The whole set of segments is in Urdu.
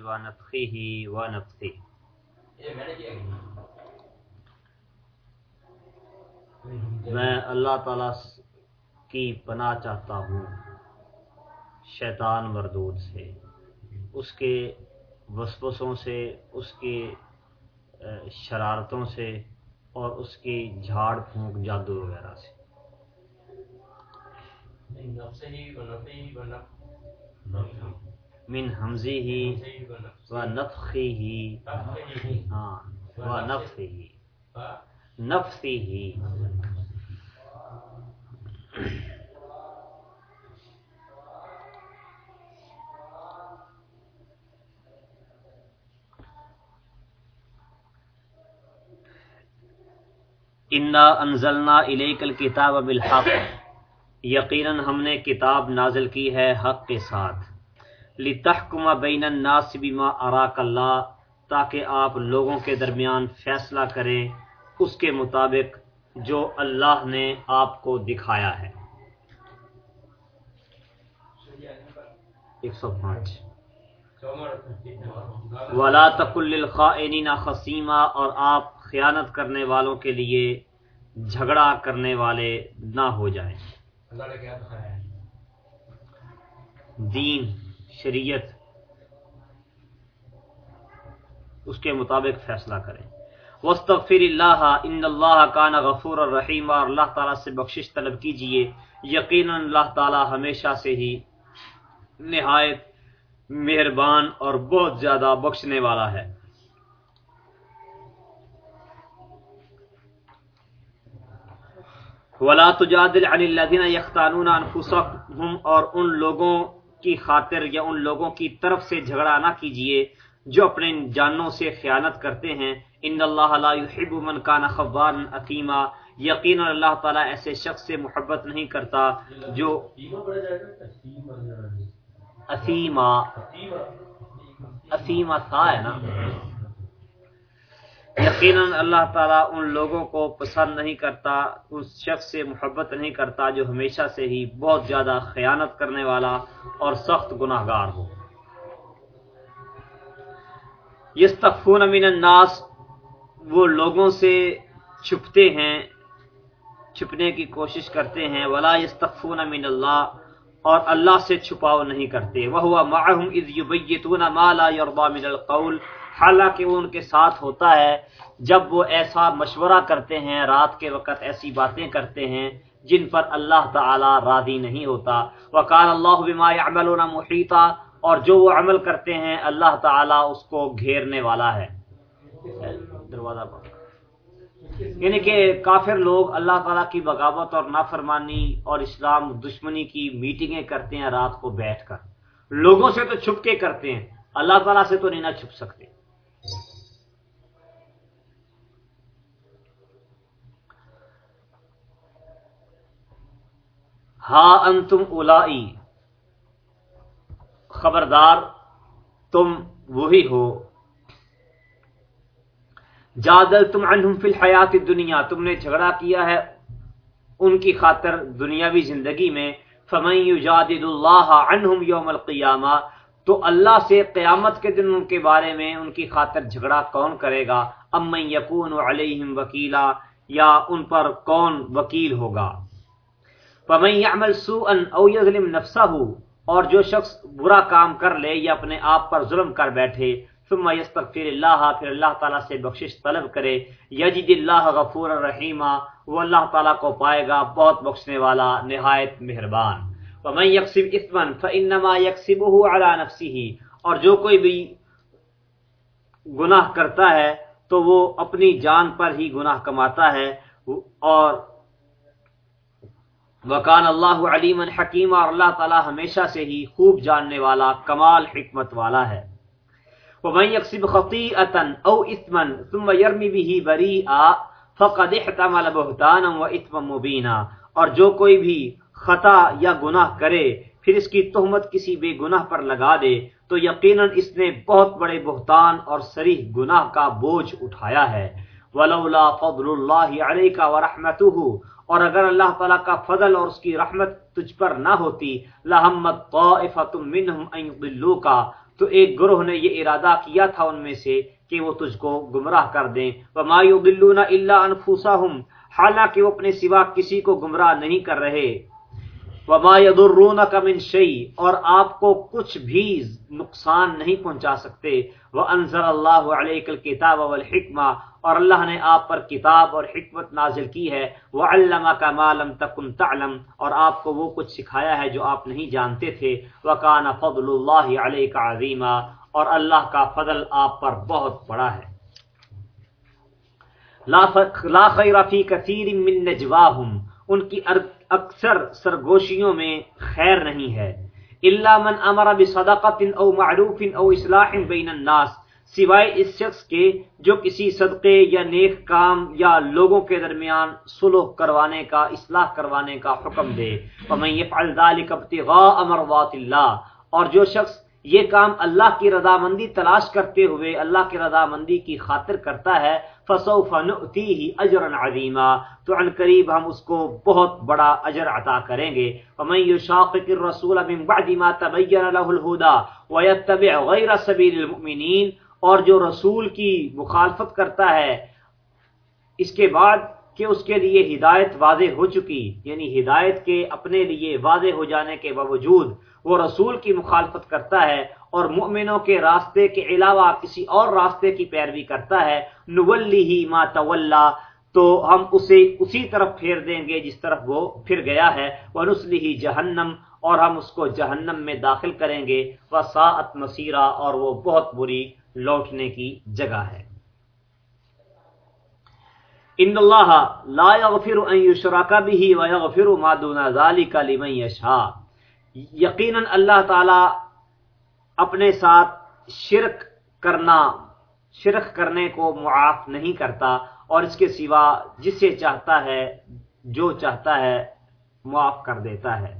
ونفخه ونفثه میں اللہ تعالی کی پناہ چاہتا ہوں شیطان مردود سے۔ اس کے وسوسوں سے، اس کی شرارتوں سے اور اس کی جھاڑ پھونک جادو وغیرہ سے۔ من حمزی ہی و نفخی ہی ہاں و نفسی ہی نفسی ہی انا انزلنا الیک الکتاب بالحق. یقیناً ہم نے کتاب نازل کی ہے حق کے ساتھ. لتحکم بین الناس بما اراک اللہ تاکہ آپ لوگوں کے درمیان فیصلہ کریں اس کے مطابق جو اللہ نے آپ کو دکھایا ہے۔ ایک سو پانچ۔ ولا خصیمہ اور آپ خیانت کرنے والوں کے لیے جھگڑا کرنے والے نہ ہو جائیں۔ دین۔ شریعت اس کے مطابق فیصلہ کریں۔ وسطر اللہ ان اللہ کان غفور الرحیم اور اللہ تعالیٰ سے بخشش طلب کیجیے۔ یقیناً اللہ تعالیٰ ہمیشہ سے ہی نہایت مہربان اور بہت زیادہ بخشنے والا ہے۔ ولا تجادل عن الذين يختانون انفسهم اور ان لوگوں کی خاطر یا ان لوگوں کی طرف سے جھگڑا نہ کیجیے جو اپنے جانوں سے خیانت کرتے ہیں۔ ان اللہ لا يحب من کان خوارا عقیمہ یقینا اللہ تعالیٰ ایسے شخص سے محبت نہیں کرتا جو اسیما اسیما تھا ہے نا۔ یقیناً اللہ تعالیٰ ان لوگوں کو پسند نہیں کرتا، اس شخص سے محبت نہیں کرتا جو ہمیشہ سے ہی بہت زیادہ خیانت کرنے والا اور سخت گناہ گار ہو۔ یستخفون من الناس، وہ لوگوں سے چھپتے ہیں، چھپنے کی کوشش کرتے ہیں۔ ولا یستخفون من اللہ، اور اللہ سے چھپاؤ نہیں کرتے۔ وہ معهم اذ یبیتون ما لا يرضى من القول حالانکہ وہ ان کے ساتھ ہوتا ہے، جب وہ ایسا مشورہ کرتے ہیں، رات کے وقت ایسی باتیں کرتے ہیں جن پر اللہ تعالی راضی نہیں ہوتا۔ وقال اللہ بما يعملون محیطا اور جو وہ عمل کرتے ہیں، اللہ تعالی اس کو گھیرنے والا ہے۔ دروازہ یعنی کہ کافر لوگ اللہ تعالیٰ کی بغاوت اور نافرمانی اور اسلام دشمنی کی میٹنگیں کرتے ہیں رات کو بیٹھ کر۔ لوگوں سے تو چھپ کے کرتے ہیں، اللہ تعالیٰ سے تو نہیں نہ چھپ سکتے۔ ہا انتم اولائی۔ خبردار، تم وہی ہو۔ جادل تم عنہم فی الحیات دنیا تم نے جھگڑا کیا ہے ان کی خاطر دنیاوی زندگی میں۔ فمن یجادل اللہ عنہم یوم القیامہ، تو اللہ سے قیامت کے دن ان کے بارے میں ان کی خاطر جھگڑا کون کرے گا؟ امن یکون علیہم وکیلا، یا ان پر کون وکیل ہوگا؟ فمن يعمل سوءا او يظلم نفسه، اور جو شخص برا کام کر لے یا اپنے آپ پر ظلم کر بیٹھے، ثم يستغفر اللہ پھر اللہ تعالیٰ سے بخشش طلب کرے یجد اللہ غفور الرحیم وہ اللہ تعالیٰ کو پائے گا بہت بخشنے والا، نہایت مہربان۔ ومن يكسب اثما فانما يكسبه على نفسه، اور جو کوئی بھی گناہ کرتا ہے، تو وہ اپنی جان پر ہی گناہ کماتا ہے، اور وکان اللہ علیم حکیم اور اللہ تعالی ہمیشہ سے ہی خوب جاننے والا، کمال، حکمت والا ہے۔ ومن يكسب خطيئه او اثما ثم يرمي به بريئا فقد احتمل بهتانا واثما مبينا اور جو کوئی بھی خطا یا گناہ کرے، پھر اس کی تہمت کسی بے گناہ پر لگا دے۔ تو یقیناً اس نے بہت بڑے بہتان اور سریح گناہ کا بوجھ اٹھایا ہے۔ ولولا فضل اللہ علیک ورحمته اور اگر اللہ تعالیٰ کا فضل اور اس کی رحمت تجھ پر نہ ہوتی لحمت طائفۃ منہم ان تو ایک گروہ نے یہ ارادہ کیا تھا ان میں سے کہ وہ تجھ کو گمراہ کر دیں۔ وما يضلون الا انفسهم حالانکہ وہ اپنے سوا کسی کو گمراہ نہیں کر رہے۔ وما يضرونك من شيء، اور آپ کو کچھ بھی نقصان نہیں پہنچا سکتے۔ وانزل الله عليك الكتاب والحکمہ اور اللہ نے آپ پر کتاب اور حکمت نازل کی ہے۔ وعلمك ما لم تكن تعلم، اور آپ کو وہ کچھ سکھایا ہے جو آپ نہیں جانتے تھے۔ وكان فضل الله عليك عظیما اور اللہ کا فضل آپ پر بہت بڑا ہے۔ لا خیر فی کثیر من نجواہم ان کی اکثر سرگوشیوں میں خیر نہیں ہے۔ الا من امر بصدقه او معروف او اصلاح بین الناس، سوائے اس شخص کے جو کسی صدقے یا نیک کام یا لوگوں کے درمیان صلح کروانے کا، اصلاح کروانے کا حکم دے۔ ومن يفعل ذلك ابتغاء مرضات الله اور جو شخص یہ کام اللہ کی رضامندی تلاش کرتے ہوئے، اللہ کی رضامندی کی خاطر کرتا ہے فسوف نؤتیہ اجرا عظیما تو عن قریب ہم اس کو بہت بڑا اجر عطا کریں گے۔ ومن یشاقق الرسول من بعد ما تبین له الهدى ويتبع غیر سبیل المؤمنین اور جو رسول کی مخالفت کرتا ہے، اس کے بعد کہ اس کے لیے ہدایت واضح ہو چکی یعنی ہدایت کے اپنے لیے واضح ہو جانے کے باوجود وہ رسول کی مخالفت کرتا ہے اور مؤمنوں کے راستے کے علاوہ کسی اور راستے کی پیروی کرتا ہے نولی ہی ما تولا تو ہم اسے اسی طرف پھیر دیں گے جس طرف وہ پھر گیا ہے۔ وہ نسلی ہی جہنم، اور ہم اس کو جہنم میں داخل کریں گے۔ وہ ساعت مسیرہ اور وہ بہت بری لوٹنے کی جگہ ہے۔ ان اللہ لا يغفر ان يشرك به ويغفر ما دون ذلك لمن يشاء۔ یقینا اللہ تعالی اپنے ساتھ شرک کرنا، شرک کرنے کو معاف نہیں کرتا اور اس کے سوا جسے چاہتا ہے، جو چاہتا ہے، معاف کر دیتا ہے۔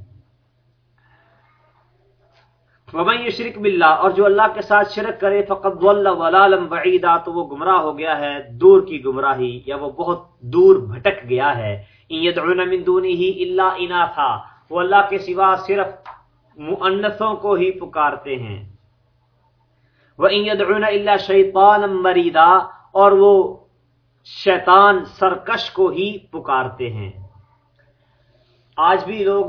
ومن شرک باللہ اور جو اللہ کے ساتھ شرک کرے فقط ولالم بعیدا تو وہ گمراہ ہو گیا ہے، دور کی گمراہی، یا وہ بہت دور بھٹک گیا ہے۔ ان يدعون من دونه الا وہ اللہ کے سوا صرف مؤنثوں کو ہی پکارتے ہیں۔ وان يدعون الا شیطانا مریدا اور وہ شیطان سرکش کو ہی پکارتے ہیں۔ آج بھی لوگ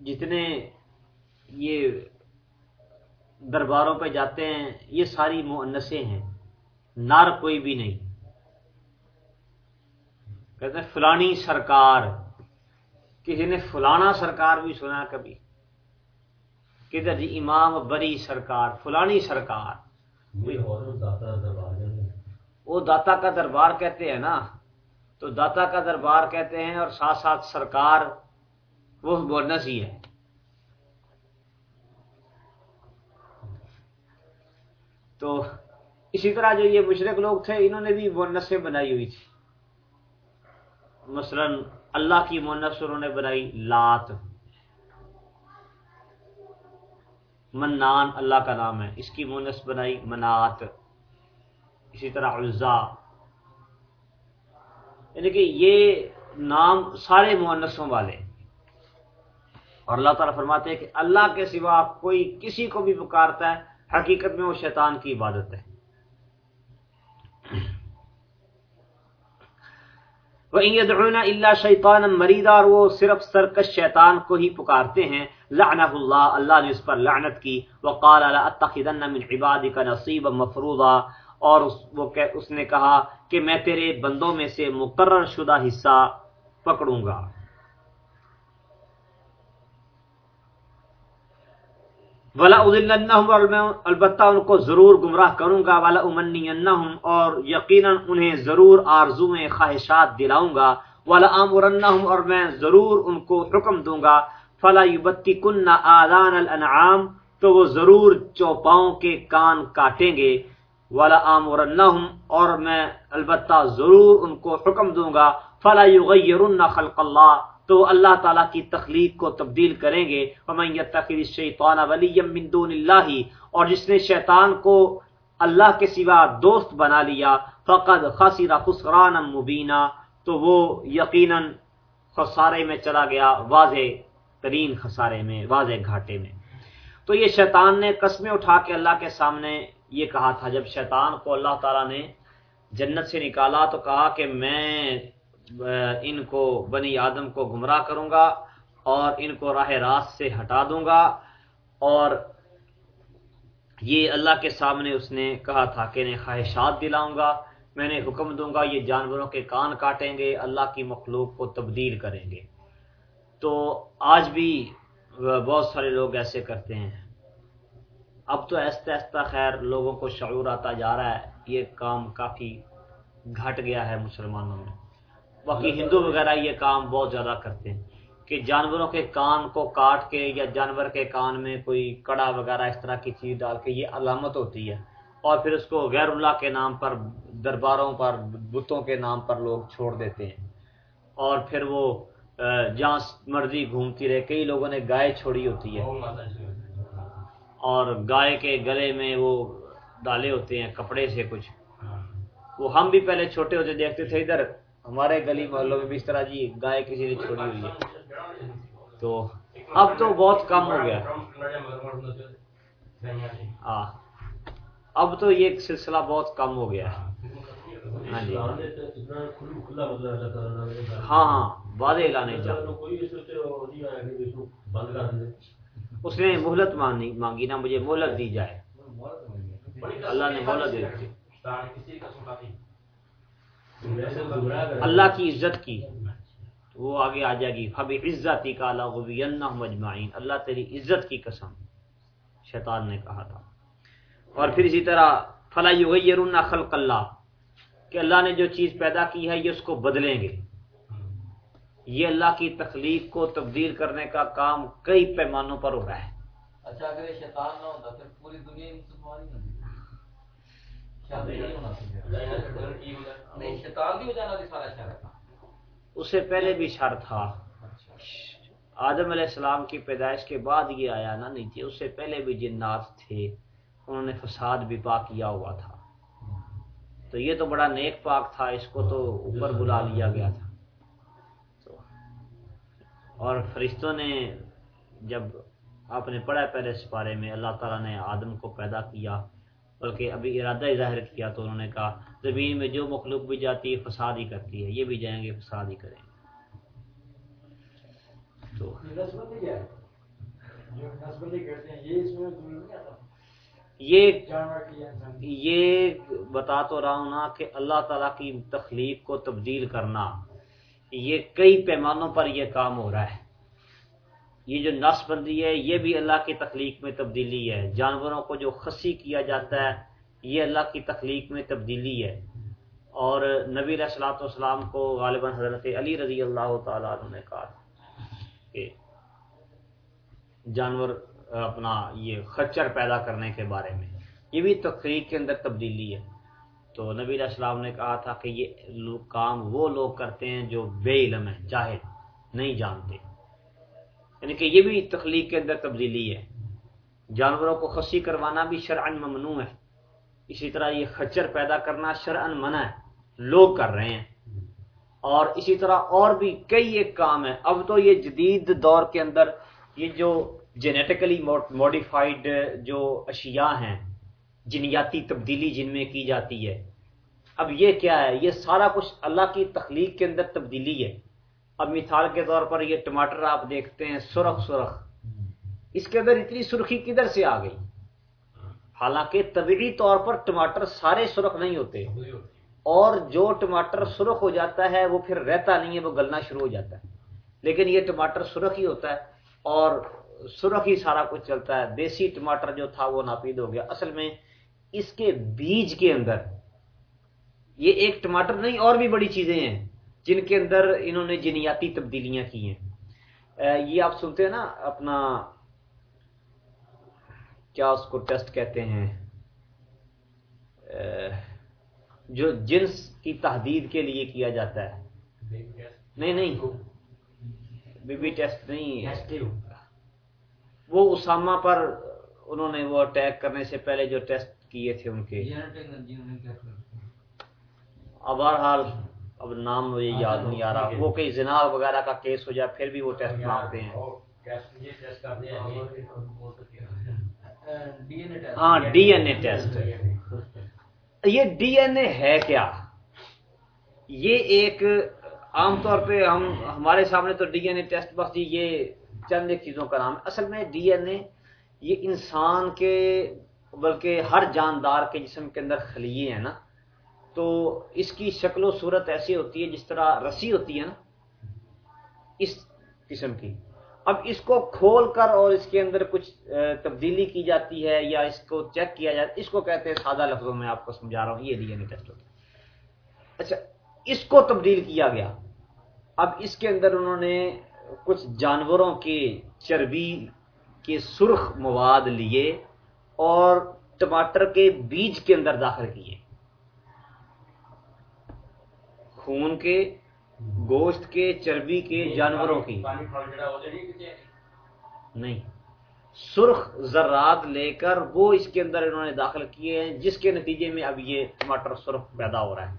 جتنے یہ درباروں پہ جاتے ہیں، یہ ساری مونسیں ہیں۔ نار کوئی بھی نہیں۔ کہتے ہیں، فلانی سرکار۔ کسی نے فلانا سرکار بھی سنا کبھی۔ کدھر جی امام بری سرکار فلانی سرکار۔ وہ داتا کا دربار کہتے ہیں نا۔ تو داتا کا دربار کہتے ہیں اور ساتھ ساتھ سرکار وہ بونس ہی ہے۔ تو اسی طرح جو یہ مشرق لوگ تھے انہوں نے بھی مونسیں بنائی ہوئی تھی۔ مثلا اللہ کی مونس انہوں نے بنائی لات۔ منان اللہ کا نام ہے۔ اس کی مونس بنائی منات۔ اسی طرح عزا۔ یعنی کہ یہ نام سارے مونسوں والے۔ اور اللہ تعالیٰ فرماتے ہیں کہ اللہ کے سوا کوئی کسی کو بھی پکارتا ہے، حقیقت میں وہ شیطان کی عبادت ہے۔ وہ يدعون الا شیطانا مریدا اور وہ صرف سرکش شیطان کو ہی پکارتے ہیں۔ لعنہ اللہ اللہ نے اس پر لعنت کی۔ وقال لا اتخذن من عبادك نصيبا مفروضا۔ اور اس وہ کہ اس نے کہا کہ میں تیرے بندوں میں سے مقرر شدہ حصہ پکڑوں گا۔ ولا اور میں البتہ ان کو ضرور گمراہ کروں گا۔ والا امنی اور یقیناً انہیں ضرور آرزو خواہشات دلاؤں گا۔ والا امرنہم اور میں ضرور ان کو حکم دوں گا۔ فلا یبتی کن آدان الانعام، تو وہ ضرور چوپاؤں کے کان کاٹیں گے۔ والا امرنہم اور میں البتہ ضرور ان کو حکم دوں گا۔ فلا یغیرن خلق اللہ تو اللہ تعالیٰ کی تخلیق کو تبدیل کریں گے۔ ومن یتخذ الشیطان ولیا من دون اللہ اور جس نے شیطان کو اللہ کے سوا دوست بنا لیا، فقد خسر خسرانا مبینا تو وہ یقیناً خسارے میں چلا گیا۔ واضح۔ ترین خسارے میں، واضح گھاٹے میں۔ تو یہ شیطان نے قسمیں اٹھا کے اللہ کے سامنے یہ کہا تھا، جب شیطان کو اللہ تعالیٰ نے جنت سے نکالا تو کہا کہ میں ان کو، بنی آدم کو گمراہ کروں گا اور ان کو راہ راست سے ہٹا دوں گا۔ اور یہ اللہ کے سامنے اس نے کہا تھا کہ انہیں خواہشات دلاؤں گا، میں نے حکم دوں گا، یہ جانوروں کے کان کاٹیں گے، اللہ کی مخلوق کو تبدیل کریں گے۔ تو آج بھی بہت سارے لوگ ایسے کرتے ہیں۔ اب تو ایستا ایستا خیر لوگوں کو شعور آتا جا رہا ہے۔ یہ کام کافی گھٹ گیا ہے مسلمانوں میں۔ باقی ہندو وغیرہ یہ کام بہت زیادہ کرتے ہیں۔ کہ جانوروں کے کان کو کاٹ کے یا جانور کے کان میں کوئی کڑا وغیرہ اس طرح کی چیز ڈال کے یہ علامت ہوتی ہے۔ اور پھر اس کو غیر اللہ کے نام پر، درباروں پر، بتوں کے نام پر لوگ چھوڑ دیتے ہیں۔ اور پھر وہ جہاں مرضی گھومتی رہے کئی لوگوں نے گائے چھوڑی ہوتی ہے۔ اور گائے کے گلے میں وہ ڈالے ہوتے ہیں کپڑے سے کچھ۔ وہ ہم بھی پہلے چھوٹے ہوتے دیکھتے تھے ادھر۔ ہمارے گلی محلوں میں بھی اس طرح جی گائے کسی نے چھوڑی ہوئی ہے۔ تو اب تو بہت کم ہو گیا۔ ہاں اب تو یہ سلسلہ بہت کم ہو گیا۔ ہے ہاں جی۔ ہاں ہاں جا اس نے مہلت مانگی نا مجھے مہلت دی جائے۔ اللہ نے مہلت دے دی۔ اللہ کی عزت کی۔ وہ آگے آ جائے گی۔ فب عزتی کا اللہ مجمعین اللہ تیری عزت کی قسم۔ شیطان نے کہا تھا۔ اور پھر اسی طرح فلاح خلق اللہ۔ کہ اللہ نے جو چیز پیدا کی ہے یہ اس کو بدلیں گے۔ یہ اللہ کی تخلیق کو تبدیل کرنے کا کام کئی پیمانوں پر ہو رہا ہے۔ اچھا اگر شیطان نہ ہوتا پھر پوری دنیا اس سے پہلے بھی شر تھا۔ آدم علیہ السلام کی پیدائش کے بعد یہ آیا نا نیچے اس سے پہلے بھی جنات تھے۔ انہوں نے فساد بھی پا کیا ہوا تھا۔ تو یہ تو بڑا نیک پاک تھا، اس کو تو اوپر بلا لیا گیا تھا۔ اور فرشتوں نے جب آپ نے پڑھا پہلے سپارے میں، اللہ تعالیٰ نے آدم کو پیدا کیا، بلکہ ابھی ارادہ ہی ظاہر کیا تو انہوں نے کہا، زمین میں جو مخلوق بھی جاتی ہے، فساد ہی کرتی ہے، یہ بھی جائیں گے، فساد ہی کریں گے۔ تو یہ یہ بتا تو رہا ہوں نا کہ اللہ تعالیٰ کی تخلیق کو تبدیل کرنا یہ کئی پیمانوں پر یہ کام ہو رہا ہے۔ یہ جو نس بندی ہے یہ بھی اللہ کی تخلیق میں تبدیلی ہے۔ جانوروں کو جو خسی کیا جاتا ہے یہ اللہ کی تخلیق میں تبدیلی ہے۔ اور نبی رسلاۃ والسلام کو غالباً حضرت علی رضی اللہ تعالیٰ عنہ نے کہا کہ جانور اپنا یہ خچر پیدا کرنے کے بارے میں۔ یہ بھی تخلیق کے اندر تبدیلی ہے۔ تو نبی علیہ السلام نے کہا تھا کہ یہ کام وہ لوگ کرتے ہیں جو بے علم ہے چاہے نہیں جانتے۔ یعنی کہ یہ بھی تخلیق کے اندر تبدیلی ہے۔ جانوروں کو خسی کروانا بھی شرعن ممنوع ہے۔ اسی طرح یہ خچر پیدا کرنا شرعن منع ہے۔ لوگ کر رہے ہیں۔ اور اسی طرح اور بھی کئی ایک کام ہے اب تو یہ جدید دور کے اندر یہ جو جینیٹیکلی موڈیفائڈ جو اشیاء ہیں، جنیاتی تبدیلی جن میں کی جاتی ہے۔ اب یہ کیا ہے؟ یہ سارا کچھ اللہ کی تخلیق کے اندر تبدیلی ہے۔ اب مثال کے طور پر یہ ٹماٹر آپ دیکھتے ہیں، سرخ سرخ۔ اس کے اندر اتنی سرخی کدھر سے آ گئی؟ حالانکہ طبعی طور پر ٹماٹر سارے سرخ نہیں ہوتے۔ اور جو ٹماٹر سرخ ہو جاتا ہے، وہ پھر رہتا نہیں ہے، وہ گلنا شروع ہو جاتا ہے۔ لیکن یہ ٹماٹر سرخ ہی ہوتا ہے۔ اور سرخ ہی سارا کچھ چلتا ہے دیسی ٹماٹر جو تھا وہ ناپید ہو گیا۔ اصل میں اس کے بیج کے اندر یہ ایک ٹماٹر نہیں اور بھی بڑی چیزیں ہیں جن کے اندر انہوں نے جنیاتی تبدیلیاں کی ہیں۔ یہ آپ سنتے ہیں نا اپنا کیا اس کو ٹیسٹ کہتے ہیں؟ جو جنس کی تحدید کے لیے کیا جاتا ہے۔ نہیں نہیں۔ بی بی ٹیسٹ نہیں وہ اسامہ پر انہوں نے وہ اٹیک کرنے سے پہلے جو ٹیسٹ کیے تھے ان کے۔ اب بہرحال اب نام مجھے یاد نہیں آ رہا۔ وہ کئی زنا وغیرہ کا کیس ہو جائے پھر بھی وہ ٹیسٹ مانگتے ہیں۔ ہاں ڈی این اے ٹیسٹ یہ ڈی این اے ہے کیا؟ یہ ایک عام طور پہ ہم ہمارے سامنے تو ڈی این اے ٹیسٹ بس یہ چند ایک چیزوں کا نام ہے۔ اصل میں ڈی این اے یہ انسان کے، بلکہ ہر جاندار کے جسم کے اندر خلیے ہیں نا۔ تو اس کی شکل و صورت ایسی ہوتی ہے جس طرح رسی ہوتی ہے نا، اس قسم کی۔ اب اس کو کھول کر اور اس کے اندر کچھ تبدیلی کی جاتی ہے یا اس کو چیک کیا جاتا ہے، اس کو کہتے ہیں سادہ لفظوں میں آپ کو سمجھا رہا ہوں، یہ ڈی این اے ٹیسٹ ہوتا ہے۔ اچھا اس کو تبدیل کیا گیا۔ اب اس کے اندر انہوں نے کچھ جانوروں کے چربی کے سرخ مواد لیے اور ٹماٹر کے بیج کے اندر داخل کیے۔ خون کے گوشت کے چربی کے جانوروں کی۔ نہیں سرخ ذرات لے کر وہ اس کے اندر انہوں نے داخل کیے ہیں جس کے نتیجے میں اب یہ ٹماٹر سرخ پیدا ہو رہا ہے۔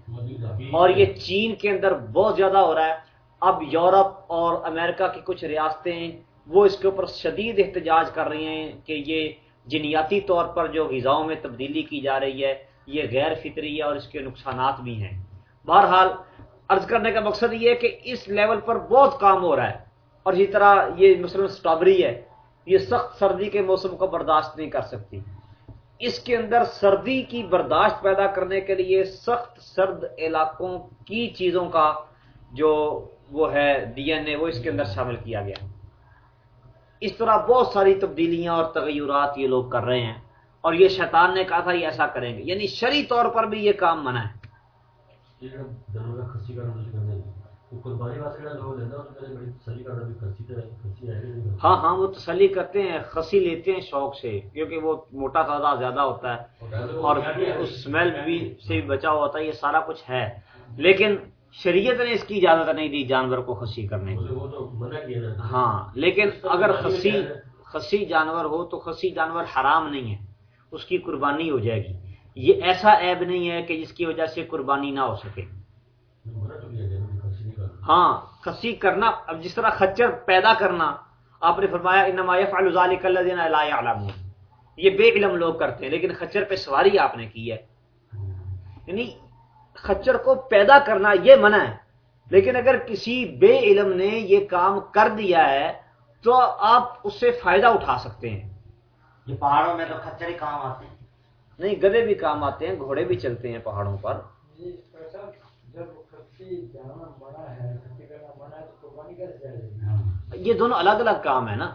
اور یہ چین کے اندر بہت زیادہ ہو رہا ہے۔ اب یورپ اور امریکہ کی کچھ ریاستیں وہ اس کے اوپر شدید احتجاج کر رہی ہیں کہ یہ جنیاتی طور پر جو غذاؤں میں تبدیلی کی جا رہی ہے، یہ غیر فطری ہے اور اس کے نقصانات بھی ہیں۔ بہرحال، عرض کرنے کا مقصد یہ ہے کہ اس لیول پر بہت کام ہو رہا ہے اور اسی طرح یہ مثلاً اسٹرابری ہے، یہ سخت سردی کے موسم کو برداشت نہیں کر سکتی۔ اس کے اندر سردی کی برداشت پیدا کرنے کے لیے سخت سرد علاقوں کی چیزوں کا جو وہ ہے ڈی این اے وہ اس کے اندر شامل کیا گیا۔ اس طرح بہت ساری تبدیلیاں اور تغیرات یہ لوگ کر رہے ہیں اور یہ شیطان نے کہا تھا یہ ایسا کریں گے۔ یعنی شری طور پر بھی یہ کام منع ہے۔ ہاں ہاں وہ تسلی کرتے ہیں خسی لیتے ہیں شوق سے کیونکہ وہ موٹا تازہ زیادہ ہوتا ہے۔ اور اس اسمیل بھی سے بچا ہوا ہوتا ہے یہ سارا کچھ ہے۔ لیکن شریعت نے اس کی اجازت نہیں دی جانور کو خسی کرنے کی۔ ہاں لیکن اگر خسی خسی جانور ہو تو خسی جانور حرام نہیں ہے اس کی قربانی ہو جائے گی۔ یہ ایسا عیب نہیں ہے کہ جس کی وجہ سے قربانی نہ ہو سکے۔ ہاں خسی کرنا اب جس طرح خچر پیدا کرنا آپ نے فرمایا انما يفعل ذلك الذين لا يعلمون یہ بے علم لوگ کرتے ہیں لیکن خچر پہ سواری آپ نے کی ہے۔ یعنی خچر کو پیدا کرنا یہ منع ہے۔ لیکن اگر کسی بے علم نے یہ کام کر دیا ہے تو آپ اس سے فائدہ اٹھا سکتے ہیں۔ یہ پہاڑوں میں تو خچر ہی کام آتے ہیں۔ نہیں گدے بھی کام آتے ہیں گھوڑے بھی چلتے ہیں پہاڑوں پر۔ یہ دونوں الگ الگ کام ہے نا۔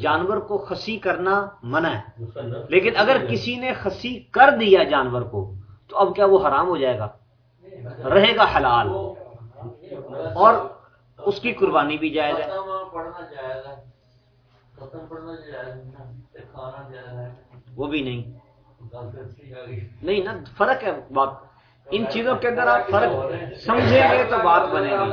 جانور کو خسی کرنا منع ہے۔ لیکن اگر کسی نے خسی کر دیا جانور کو تو اب کیا وہ حرام ہو جائے گا؟ رہے گا حلال۔ اور اس کی قربانی بھی جائز ہے۔ وہ بھی نہیں۔ نہیں نا فرق ہے بات۔ ان چیزوں کے اندر آپ فرق سمجھیں گے تو بات بنے گی۔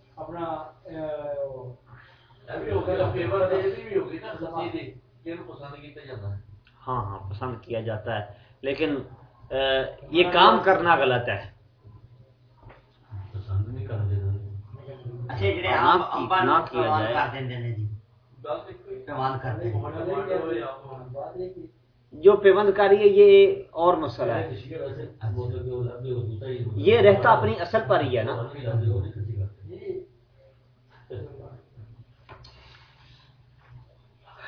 اپنا ہاں ہاں پسند کیا جاتا ہے۔ لیکن یہ کام کرنا غلط ہے۔ نہ کیا جائے۔ جو پیوند کاری ہے یہ اور مسئلہ ہے۔ یہ رہتا اپنی اصل پر ہی ہے نا۔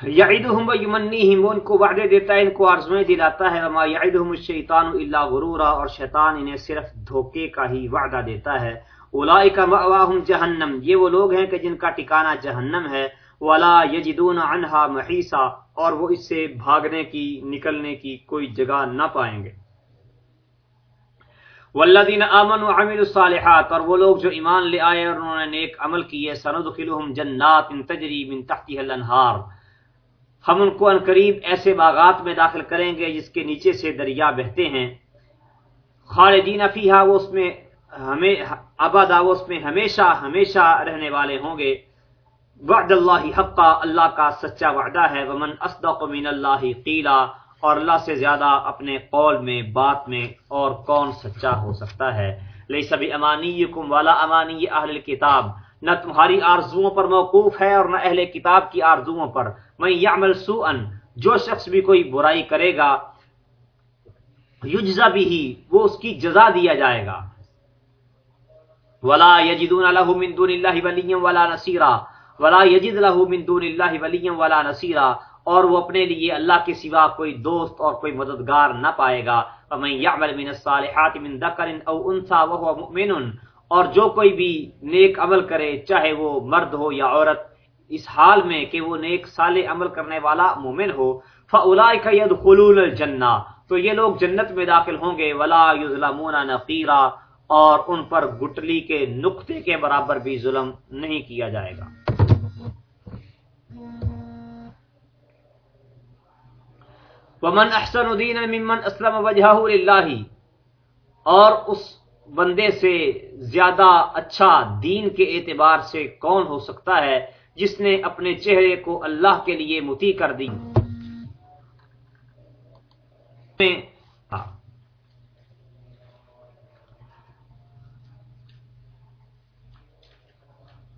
یعیدہم و یمنیہم ان کو وعدے دیتا ہے، ان کو آرزویں دلاتا ہے، وما یعیدہم الشیطان الا غرورا، اور شیطان انہیں صرف دھوکے کا ہی وعدہ دیتا ہے۔ اولئک مأواہم جہنم، یہ وہ لوگ ہیں کہ جن کا ٹھکانہ جہنم ہے۔ ولا یجدون عنہا محیصا، اور وہ اس سے بھاگنے کی، نکلنے کی کوئی جگہ نہ پائیں گے۔ والذین آمنوا وعملوا الصالحات، اور وہ لوگ جو ایمان لے آئے اور انہوں نے نیک عمل کیے سندخلهم جنات تجری من تحتها الانہار۔ ہم ان کو انقریب ایسے باغات میں داخل کریں گے جس کے نیچے سے دریا بہتے ہیں۔ خالدین فیہا وہ اس میں ہمیں ابدا وہ اس میں ہمیشہ ہمیشہ رہنے والے ہوں گے۔ وعد اللہ حقا، اللہ کا سچا وعدہ ہے۔ ومن اصدق من اللہ قیلا، اور اللہ سے زیادہ اپنے قول میں، بات میں، اور کون سچا ہو سکتا ہے۔ لیسا بھی امانیکم والا امانی اہل کتاب نہ تمہاری آرزوؤں پر موقوف ہے اور نہ اہل کتاب کی آرزوؤں پر۔ میں یعمل سوءن جو شخص بھی کوئی برائی کرے گا، یجزا بھی ہی وہ اس کی جزا دیا جائے گا۔ ولا یجدون له من دون الله ولیا ولا نصيرا ولا یجد له من دون الله ولیا ولا نصيرا اور وہ اپنے لیے اللہ کے سوا کوئی دوست اور کوئی مددگار نہ پائے گا۔ فمن يعمل من الصالحات من ذكر او انثى وهو مؤمن اور جو کوئی بھی نیک عمل کرے، چاہے وہ مرد ہو یا عورت، اس حال میں کہ وہ نیک صالح عمل کرنے والا مومن ہو فاولئک يدخلون الجنہ، تو یہ لوگ جنت میں داخل ہوں گے، ولا یظلمون نقیرا، اور ان پر گٹلی کے نقطے کے برابر بھی ظلم نہیں کیا جائے گا۔ ومن احسن دین ممن اسلم وجہ اللہ اور اس بندے سے زیادہ اچھا دین کے اعتبار سے کون ہو سکتا ہے جس نے اپنے چہرے کو اللہ کے لیے متی کر دی؟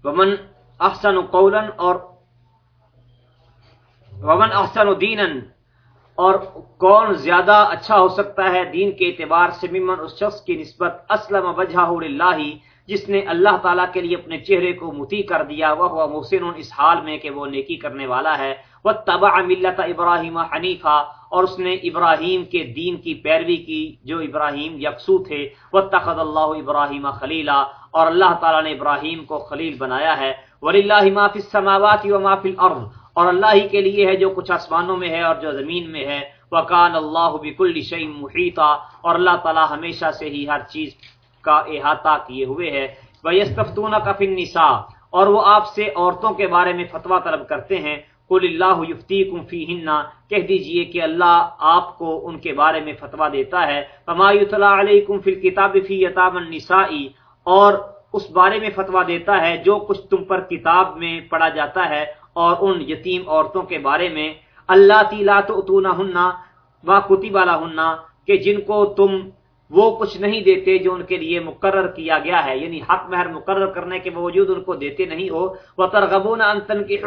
ومن احسن قولا اور ومن احسن دینن اور کون زیادہ اچھا ہو سکتا ہے دین کے اعتبار سے ممن اس شخص کی نسبت اسلم وجہ اللہ جس نے اللہ تعالیٰ کے لیے اپنے چہرے کو متی کر دیا وہ محسن اس حال میں کہ وہ نیکی کرنے والا ہے۔ وہ تبا ملت ابراہیم حنیفہ، اور اس نے ابراہیم کے دین کی پیروی کی جو ابراہیم یکسو تھے۔ وہ تخد اللہ ابراہیم خلیلہ، اور اللہ تعالیٰ نے ابراہیم کو خلیل بنایا ہے۔ ولی اللہ معافی سماوات و معافی الارض اور اللہ ہی کے لیے ہے جو کچھ آسمانوں میں ہے اور جو زمین میں ہے۔ وکان اللہ بکل شعیم محیطہ اور اللہ تعالیٰ ہمیشہ سے ہی ہر چیز کا احاطہ کیے ہوئے ہے۔ وہ کا فن نسا اور وہ آپ سے عورتوں کے بارے میں فتویٰ طلب کرتے ہیں۔ قل اللہ یفتی کم کہہ دیجیے کہ اللہ آپ کو ان کے بارے میں فتویٰ دیتا ہے۔ فما یطلع علیکم فی الکتاب فی یتام النسائی اور اس بارے میں فتویٰ دیتا ہے جو کچھ تم پر کتاب میں پڑھا جاتا ہے۔ اور ان یتیم عورتوں کے بارے میں اللہ تیلا تو ہننا و کتی والا ہننا کہ جن کو تم وہ کچھ نہیں دیتے جو ان کے لیے مقرر کیا گیا ہے یعنی حق مہر مقرر کرنے کے باوجود ان کو دیتے نہیں ہو۔ وہ ترغبون انتن کی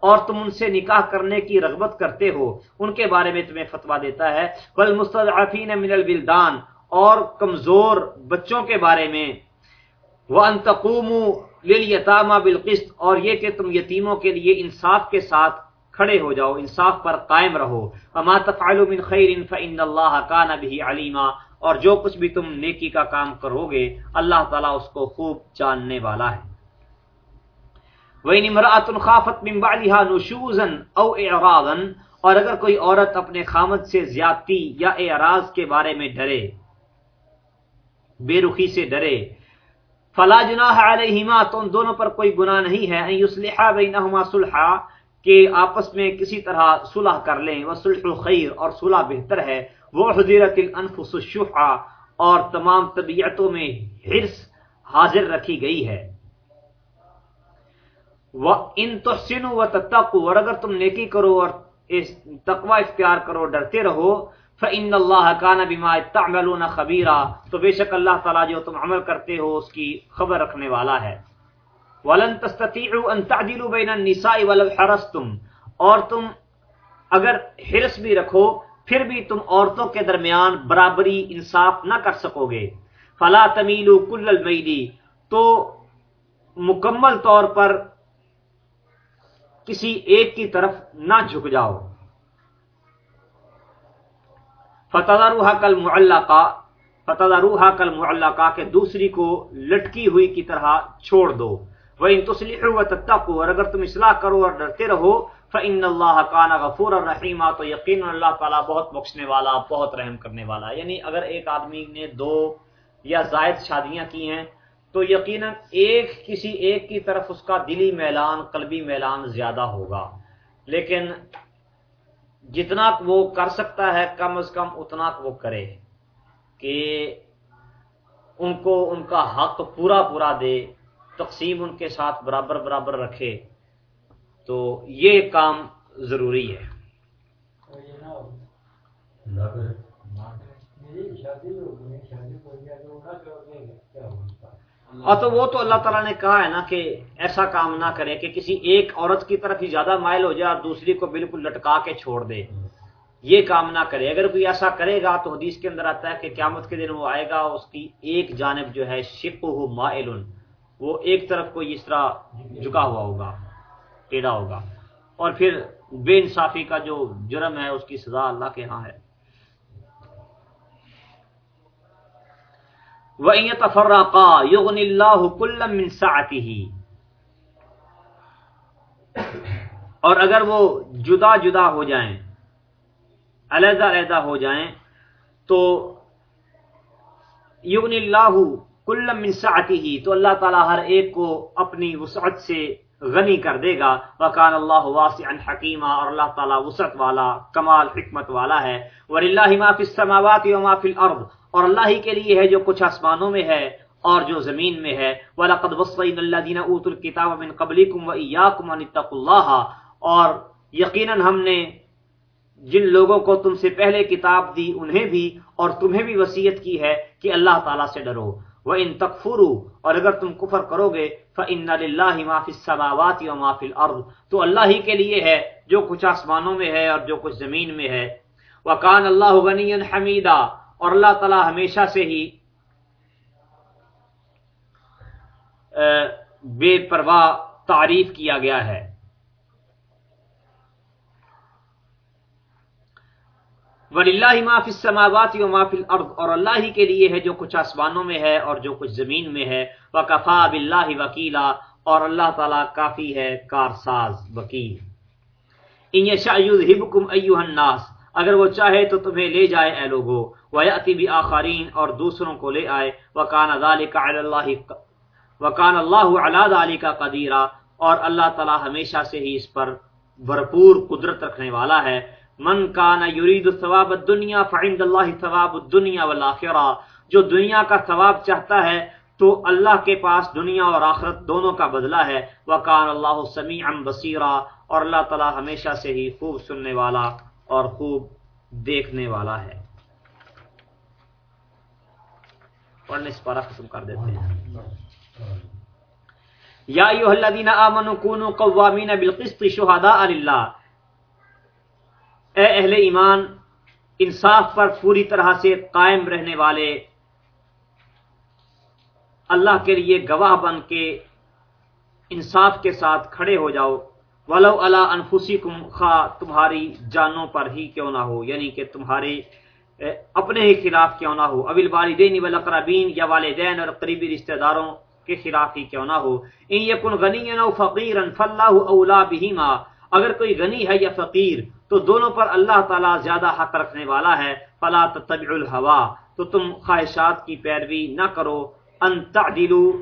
اور تم ان سے نکاح کرنے کی رغبت کرتے ہو۔ ان کے بارے میں تمہیں فتویٰ دیتا ہے بل مستضعفین من البلدان، اور کمزور بچوں کے بارے میں۔ وہ انتقوم لیتامہ بالقسط اور یہ کہ تم یتیموں کے لیے انصاف کے ساتھ کھڑے ہو جاؤ، انصاف پر قائم رہو۔ وما تفعلوا من خیر فإن اللہ کان به علیما اور جو کچھ بھی تم نیکی کا کام کرو گے، اللہ تعالیٰ اس کو خوب جاننے والا ہے۔ وَإِنِ امْرَأَةٌ خَافَتْ مِنْ بَعْلِهَا نُشُوزًا أَوْ إِعْرَاضًا۔ اور اگر کوئی عورت اپنے خامد سے زیادتی یا اعراض کے بارے میں ڈرے، بے رخی سے ڈرے فلا جناح علیہما تو ان دونوں پر کوئی گناہ نہیں ہے۔ ان یصلحا بینہما صلحا، کہ آپس میں کسی طرح صلح کر لیں۔ وہ صلح خیر اور صلح بہتر ہے۔ وہ حضیرت الانفس الشحا، اور تمام طبیعتوں میں حرص حاضر رکھی گئی ہے۔ وہ ان تحسنوا وتتقوا، اور اگر تم نیکی کرو اور تقوی اختیار کرو، ڈرتے رہو فَإِنَّ اللَّهَ كَانَ بِمَا تَعْمَلُونَ خَبِيرًا۔ تو بے شک اللہ تعالی جو تم عمل کرتے ہو، اس کی خبر رکھنے والا ہے۔ وَلَن تَسْتَطِيعُوا أَن تَعْدِلُوا بَيْنَ النِّسَاءِ وَلَوْ حَرَصْتُمْ۔ اور تم اگر حرص بھی رکھو، پھر بھی تم عورتوں کے درمیان برابری، انصاف نہ کر سکو گے۔ فلا تمیلو کل المیلی تو مکمل طور پر کسی ایک کی طرف نہ جھک جاؤ۔ فتح روحا کل معلقہ فتح روحا کل معلقہ کے دوسری کو لٹکی ہوئی کی طرح چھوڑ دو۔ وہ ان تسلیح و تتقو اور اگر تم اصلاح کرو اور ڈرتے رہو فعن اللہ کانا غفور اور رحیمہ تو یقین اللہ تعالیٰ بہت بخشنے والا، بہت رحم کرنے والا۔ یعنی اگر ایک آدمی نے دو یا زائد شادیاں کی ہیں، تو یقیناً ایک کسی ایک کی طرف اس کا دلی میلان، قلبی میلان زیادہ ہوگا۔ لیکن جتنا وہ کر سکتا ہے کم از کم اتنا وہ کرے کہ ان کو ان کا حق پورا پورا دے تقسیم ان کے ساتھ برابر برابر رکھے تو یہ کام ضروری ہے۔ شادی ہو گیا تو نہ کرو گے کیا ہوگا اور تو وہ تو اللہ تعالیٰ نے کہا ہے نا کہ ایسا کام نہ کرے کہ کسی ایک عورت کی طرف ہی زیادہ مائل ہو جائے اور دوسری کو بالکل لٹکا کے چھوڑ دے۔ یہ کام نہ کرے۔ اگر کوئی ایسا کرے گا تو حدیث کے اندر آتا ہے کہ قیامت کے دن وہ آئے گا اس کی ایک جانب جو ہے شپ ہو مائل، وہ ایک طرف کو اس طرح جھکا ہوا ہوگا، ٹیڑھا ہوگا۔ اور پھر بے انصافی کا جو جرم ہے، اس کی سزا اللہ کے ہاں ہے۔ وَإِن يَتَفَرَّقَا يُغْنِ اللَّهُ كُلًّا مِّن سَعَتِهِ۔ اور اگر وہ جدا جدا ہو جائیں، علیحدہ علیحدہ ہو جائیں، تو یغن اللہ کل من سعته۔ تو اللہ تعالی ہر ایک کو اپنی وسعت سے غنی کر دے گا۔ وکان اللہ واسعا حکیما اور اللہ تعالی وسعت والا، کمال حکمت والا ہے۔ وللہ ما فی السماوات و ما فی الارض اور اللہ ہی کے لیے ہے جو کچھ آسمانوں میں ہے اور جو زمین میں ہے۔ وَلَقَدْ وَصَّيْنَ الَّذِينَ أُوتُوا الْكِتَابَ مِنْ قَبْلِكُمْ وَإِيَّاكُمْ أَنِ اتَّقُوا اللَّهَ۔ اور یقیناً ہم نے جن لوگوں کو تم سے پہلے کتاب دی، انہیں بھی اور تمہیں بھی وصیت کی ہے کہ اللہ تعالیٰ سے ڈرو۔ وَإِن تَكْفُرُوا، اور اگر تم کفر کرو گے، فَإِنَّ لِلَّهِ مَا فِي السَّمَاوَاتِ وَمَا فِي الْأَرْضِ۔ تو اللہ ہی کے لیے ہے جو کچھ آسمانوں میں ہے اور جو کچھ زمین میں ہے۔ وَقَانَ اللَّهُ غَنِيًّا حَمِيدًا۔ اور اللہ تعالی ہمیشہ سے ہی بے پرواہ تعریف کیا گیا ہے۔ وَلِلَّهِ مَا فِي السَّمَاوَاتِ وَمَا فِي الْأَرْضِ، اور اللہ ہی کے لیے ہے جو کچھ آسمانوں میں ہے اور جو کچھ زمین میں ہے۔ وَكَفَى بِاللَّهِ وَكِيلًا، اور اللہ تعالی کافی ہے، کارساز وکیل۔ ان يَشَأْ يُذْهِبْكُمْ أَيُّهَا النَّاسِ اگر وہ چاہے تو تمہیں لے جائے اے لوگو، وَيَأْتِ بِآخَرِينَ اور دوسروں کو لے آئے، وَكَانَ ذَلِكَ عَلَى اللَّهِ وَكَانَ اللَّهُ عَلَى ذَلِكَ قَدِيرًا۔ اور اللہ تعالی ہمیشہ سے ہی اس پر بھرپور قدرت رکھنے والا ہے۔ من کان یرید ثواب الدنیا فعند اللہ ثواب الدنیا والآخرہ جو دنیا کا ثواب چاہتا ہے، تو اللہ کے پاس دنیا اور آخرت دونوں کا بدلہ ہے۔ وَكَانَ اللَّهُ سَمِيعًا بَصِيرًا۔ اور اللہ تعالی ہمیشہ سے ہی خوب سننے والا۔ اور خوب دیکھنے والا ہے۔ پڑھنے سے پارا ختم کر دیتے ہیں۔ یا ایوہ الذین آمنوا کونوا قوامین بالقسط شہداء للہ۔ اے اہل ایمان، انصاف پر پوری طرح سے قائم رہنے والے، اللہ کے لیے گواہ بن کے انصاف کے ساتھ کھڑے ہو جاؤ۔ ولو اللہ انفسی کم خواہ تمہاری جانوں پر ہی کیوں نہ ہو یعنی کہ تمہارے اپنے ہی خلاف کیوں نہ ہو۔ ابل والدین والاقربین یا والدین اور قریبی رشتہ داروں کے خلاف ہی کیوں نہ ہو۔ ان یکن غنی او فقیرا فاللہ اولا بہما۔ اگر کوئی غنی ہے یا فقیر، تو دونوں پر اللہ تعالی زیادہ حق رکھنے والا ہے۔ فلا تتبع الهوا تو تم خواہشات کی پیروی نہ کرو۔ ان تعدلوا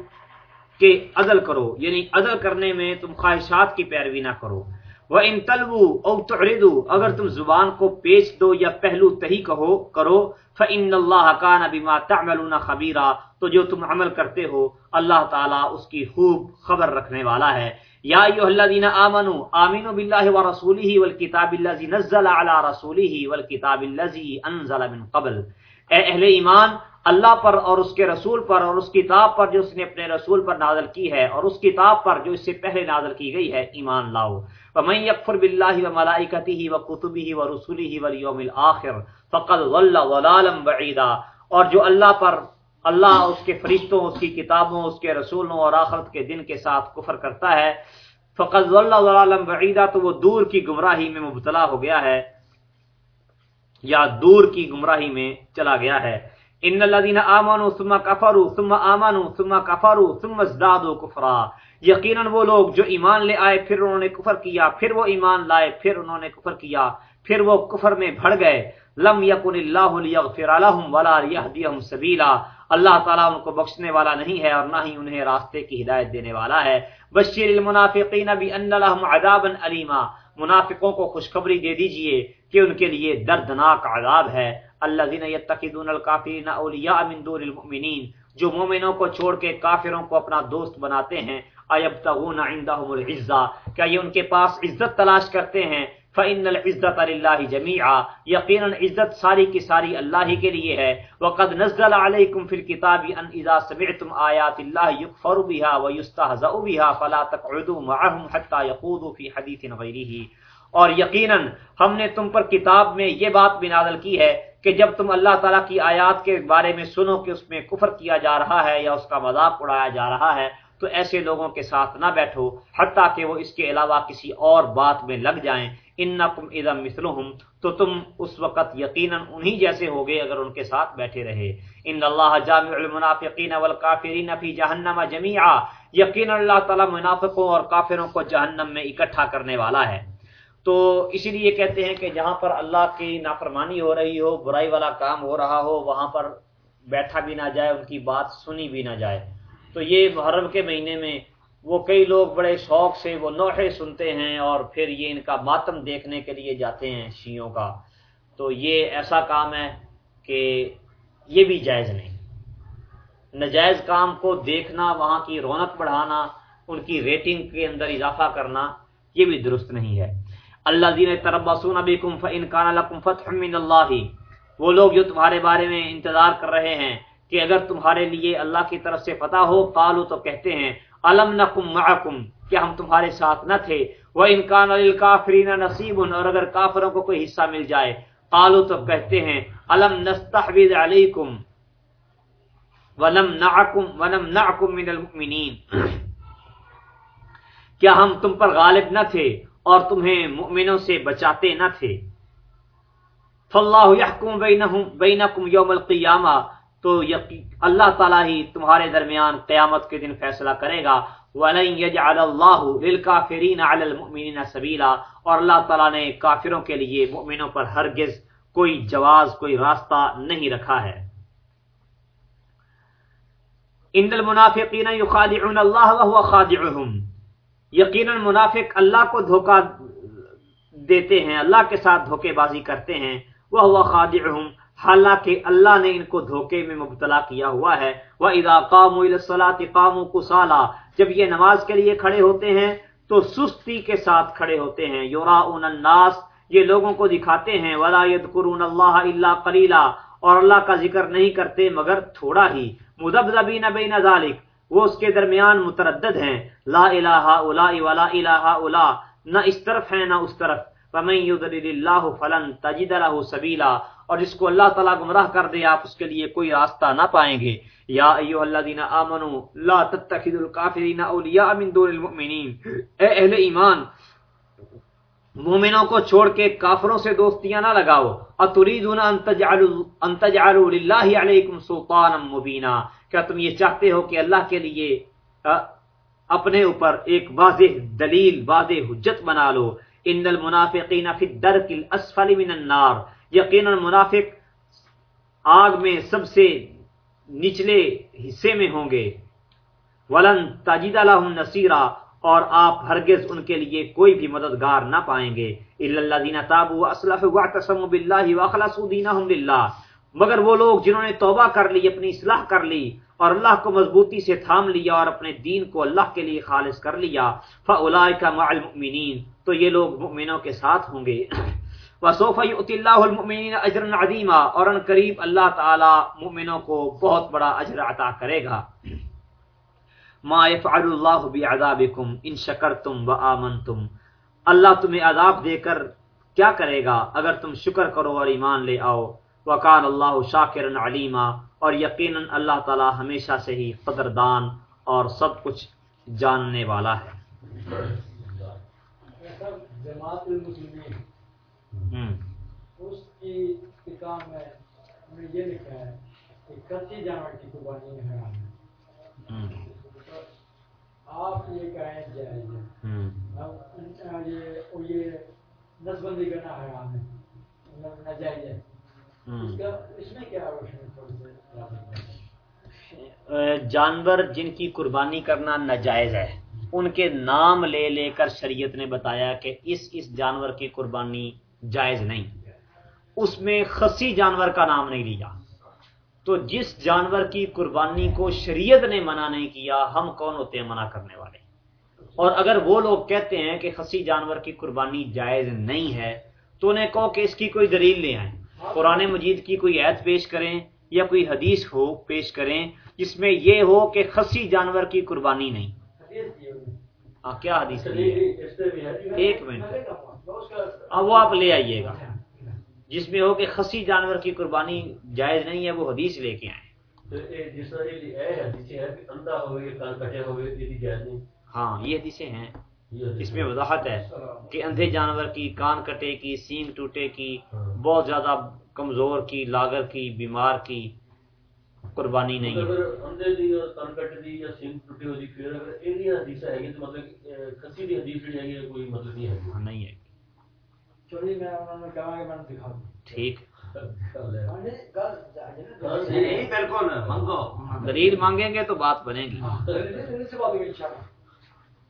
کہ عدل کرو یعنی عدل کرنے میں تم خواہشات کی پیروی نہ کرو۔ وہ ان تلو او تعرضو اگر تم زبان کو پیچ دو یا پہلو تہی کہو، کرو فان اللہ کان بما تعملون خبیرا تو جو تم عمل کرتے ہو، اللہ تعالی اس کی خوب خبر رکھنے والا ہے۔ یا ایھا الذین آمنوا آمنوا بالله ورسوله والکتاب الذی نزل علی رسوله والکتاب الذی انزل من قبل۔ اے اہل ایمان اللہ پر اور اس کے رسول پر اور اس کتاب پر جو اس نے اپنے رسول پر نازل کی ہے اور اس کتاب پر جو اس سے پہلے نازل کی گئی ہے، ایمان لاؤ۔ ومن یکفر باللہ وملائکتہ وکتبہ ورسولہ والیوم الاخر فقد ضل ضلالا بعیدا۔ اور جو اللہ پر، اللہ اس کے فرشتوں، اس کی کتابوں، اس کے رسولوں اور آخرت کے دن کے ساتھ کفر کرتا ہے، فقد ضل ضلالا بعیدا تو وہ دور کی گمراہی میں مبتلا ہو گیا ہے، یا دور کی گمراہی میں چلا گیا ہے۔ ان الذين امنوا ثم كفروا، ثم امنوا ثم كفروا، ثم ازدادوا كفرا۔ یقینا وہ لوگ جو ایمان لے آئے، پھر انہوں نے کفر کیا، پھر وہ ایمان لائے، پھر انہوں نے کفر کیا، پھر وہ کفر میں بڑھ گئے۔ لم يكن الله ليغفر لهم ولا يهديهم سبيلا اللہ تعالی ان کو بخشنے والا نہیں ہے اور نہ ہی انہیں راستے کی ہدایت دینے والا ہے۔ بشیر المنافقین بان لهم عذابا الیما۔ منافقوں کو خوشخبری دے دیجیے کہ ان کے لیے دردناک عذاب ہے۔ اللہ دین یتقدون الکافرین اولیاء من دون المؤمنین، جو مومنوں کو چھوڑ کے کافروں کو اپنا دوست بناتے ہیں، ایبتغون عندهم العزہ، کیا یہ ان کے پاس عزت تلاش کرتے ہیں؟ فَإِنَّ الْعِزَّةَ لِلَّهِ جَمِيعًا، یقیناً عزت ساری کی ساری اللہ ہی کے لیے ہے۔ وَقَدْ نَزَّلَ عَلَيْكُمْ فِي الْكِتَابِ أَنْ إِذَا سَمِعْتُمْ آيَاتِ اللَّهِ يُكْفَرُ بِهَا وَيُسْتَهْزَأُ بِهَا فَلَا تَقْعُدُوا مَعَهُمْ حَتَّى يَخُوضُوا فِي حَدِيثٍ غَيْرِهِ۔ اور یقیناً ہم نے تم پر کتاب میں یہ بات بھی نازل کی ہے کہ جب تم اللہ تعالیٰ کی آیات کے بارے میں سنو کہ اس میں کفر کیا جا رہا ہے یا اس کا مذاق اڑایا جا رہا ہے، تو ایسے لوگوں کے ساتھ نہ بیٹھو، حتیٰ کہ وہ اس کے علاوہ کسی اور بات میں لگ جائیں۔ ان کم ادم مثلہم، تو تم اس وقت یقیناً انہی جیسے ہوگے اگر ان کے ساتھ بیٹھے رہے۔ ان اللہ جامع المنافقین والکافرین فی جہنم جمیعا یقین اللہ تعالی منافقوں اور کافروں کو جہنم میں اکٹھا کرنے والا ہے۔ تو اسی لیے کہتے ہیں کہ جہاں پر اللہ کی نافرمانی ہو رہی ہو، برائی والا کام ہو رہا ہو، وہاں پر بیٹھا بھی نہ جائے، ان کی بات سنی بھی نہ جائے۔ تو یہ محرم کے مہینے میں وہ کئی لوگ بڑے شوق سے وہ نوحے سنتے ہیں اور پھر یہ ان کا ماتم دیکھنے کے لیے جاتے ہیں شیوں کا۔ تو یہ ایسا کام ہے کہ یہ بھی جائز نہیں۔ نجائز کام کو دیکھنا، وہاں کی رونق بڑھانا، ان کی ریٹنگ کے اندر اضافہ کرنا، یہ بھی درست نہیں ہے۔ اللہ دین تربسون بکم فان کان لکم فتح من اللہ وہ لوگ جو تمہارے بارے میں انتظار کر رہے ہیں کہ اگر تمہارے لیے اللہ کی طرف سے فتح ہو قالو تو کہتے ہیں علم نقم معکم؟ کیا ہم تمہارے ساتھ نہ تھے۔ وہ انکان الکافرین نصیب، اور اگر کافروں کو کوئی حصہ مل جائے قالو تو کہتے ہیں علم نستحوذ علیکم؟ ولم نعکم ولم نعکم من المؤمنین۔ کیا ہم تم پر غالب نہ تھے؟ اور تمہیں مؤمنوں سے بچاتے نہ تھے۔ فاللہ یحکم بینہم بینکم یوم القیامہ تو اللہ تعالیٰ ہی تمہارے درمیان قیامت کے دن فیصلہ کرے گا۔ وَلَن يَجْعَلَ اللَّهُ لِلْكَافِرِينَ عَلَى الْمُؤْمِنِينَ سَبِيلًا۔ اور اللہ تعالیٰ نے کافروں کے لیے مؤمنوں پر ہرگز کوئی جواز، کوئی راستہ نہیں رکھا ہے۔ ان المنافقین یخادعون اللہ وهو خادعهم۔ یقینا منافق اللہ کو دھوکا دیتے ہیں، اللہ کے ساتھ دھوکے بازی کرتے ہیں۔ وہ ہوا خادعهم۔ حالانکہ اللہ نے ان کو دھوکے میں مبتلا کیا ہوا ہے۔ وہ ادا قام قام کسالا جب یہ نماز کے لیے کھڑے ہوتے ہیں، تو سستی کے ساتھ کھڑے ہوتے ہیں۔ یورا الناس۔ یہ لوگوں کو دکھاتے ہیں۔ ولا یذکرون اللہ الا قلیلا اور اللہ کا ذکر نہیں کرتے مگر تھوڑا ہی۔ مدبذبین بین ذالک وہ اس کے درمیان متردد ہیں۔ لا الہ الا ولا الہ الا نہ اس طرف ہے نہ اس طرف۔ فمن یضلل اللہ فلن تجد له سبیلا اور جس کو اللہ تعالیٰ گمراہ کر دے، آپ اس کے لیے کوئی راستہ نہ پائیں گے۔ یا ایوہ الذین آمنوا، لا تتخذوا الکافرین اولیاء من دون المؤمنین۔ اے اہل ایمان، مومنوں کو چھوڑ کے کافروں سے دوستیاں نہ لگاؤ۔ اتریدون ان تجعلوا ان تجعلوا للہ علیکم سلطانا مبینا۔ کیا تم یہ چاہتے ہو کہ اللہ کے لیے اپنے اوپر ایک واضح دلیل، واضح حجت بنا لو؟ ان المنافقین فی الدرک الاسفل من النار. یقینا منافق آگ میں سب سے نچلے حصے میں ہوں گے. ولن تاجید لهم نصیرا، اور آپ ہرگز ان کے لیے کوئی بھی مددگار نہ پائیں گے. الا الذين تابوا واصلحوا واعتصموا بالله واخلصوا دينهم لله مگر وہ لوگ جنہوں نے توبہ کر لی، اپنی اصلاح کر لی اور اللہ کو مضبوطی سے تھام لیا اور اپنے دین کو اللہ کے لیے خالص کر لیا فاولئک مع المؤمنین، تو یہ لوگ مؤمنوں کے ساتھ ہوں گے۔ وسوف يؤتي الله المؤمنين اجرا عظيما اور ان قریب اللہ تعالی مومنوں کو بہت بڑا اجر عطا کرے گا۔ ما يفعل الله بعذابكم ان شکرتم وآمنتم۔ اللہ تمہیں عذاب دے کر کیا کرے گا؟ اگر تم شکر کرو اور ایمان لے آؤ۔ وکان اللہ شاکر علیما اور یقینا اللہ تعالی ہمیشہ سے ہی قدردان اور سب کچھ جاننے والا ہے۔ جماعت المسلمین اس کی کتاب میں انہوں نے یہ لکھا ہے کہ کچی جانور کی قربانی میں حرام ہے۔ آپ یہ کہیں جائز ہے۔ یہ یہ نس بندی کرنا حرام ہے۔ ناجائز ہے اس میں کیا روشنی جانور جن کی قربانی کرنا ناجائز ہے ان کے نام لے لے کر شریعت نے بتایا کہ اس اس جانور کی قربانی جائز نہیں۔ اس میں خسی جانور کا نام نہیں لیا۔ تو جس جانور کی قربانی کو شریعت نے منع نہیں کیا ہم کون ہوتے ہیں منع کرنے والے؟ اور اگر وہ لوگ کہتے ہیں کہ خسی جانور کی قربانی جائز نہیں ہے تو انہیں کہو کہ اس کی کوئی دلیل لے آئیں قرآن مجید کی کوئی عید پیش کریں یا کوئی حدیث ہو پیش کریں جس میں یہ ہو کہ خسی جانور کی قربانی نہیں۔ ہاں کیا حدیث ہے ایک منٹ۔ ہاں وہ آپ لے آئیے گا۔ جس میں ہو کہ خسی جانور کی قربانی جائز نہیں ہے وہ حدیث لے کے آئیں۔ ہاں یہ حدیثیں ہیں۔ اس میں وضاحت ہے کہ اندھے جانور کی کان کٹے کی سینگ ٹوٹے کی بہت زیادہ کمزور کی لاگر کی بیمار کی قربانی نہیں ہے۔ اگر اندھے دی اور کان کٹے دی یا سینگ ٹوٹی ہوئی پھر اگر انہی حدیث ہے تو مطلب کسی بھی حدیث نہیں ہے کوئی مطلب نہیں ہے۔ ہاں، نہیں ہے۔ چوری میں انہوں نے کہا کہ میں نے دکھا دوں۔ ٹھیک۔ نہیں بالکل منگو۔ دلیل مانگیں گے تو بات بنے گی۔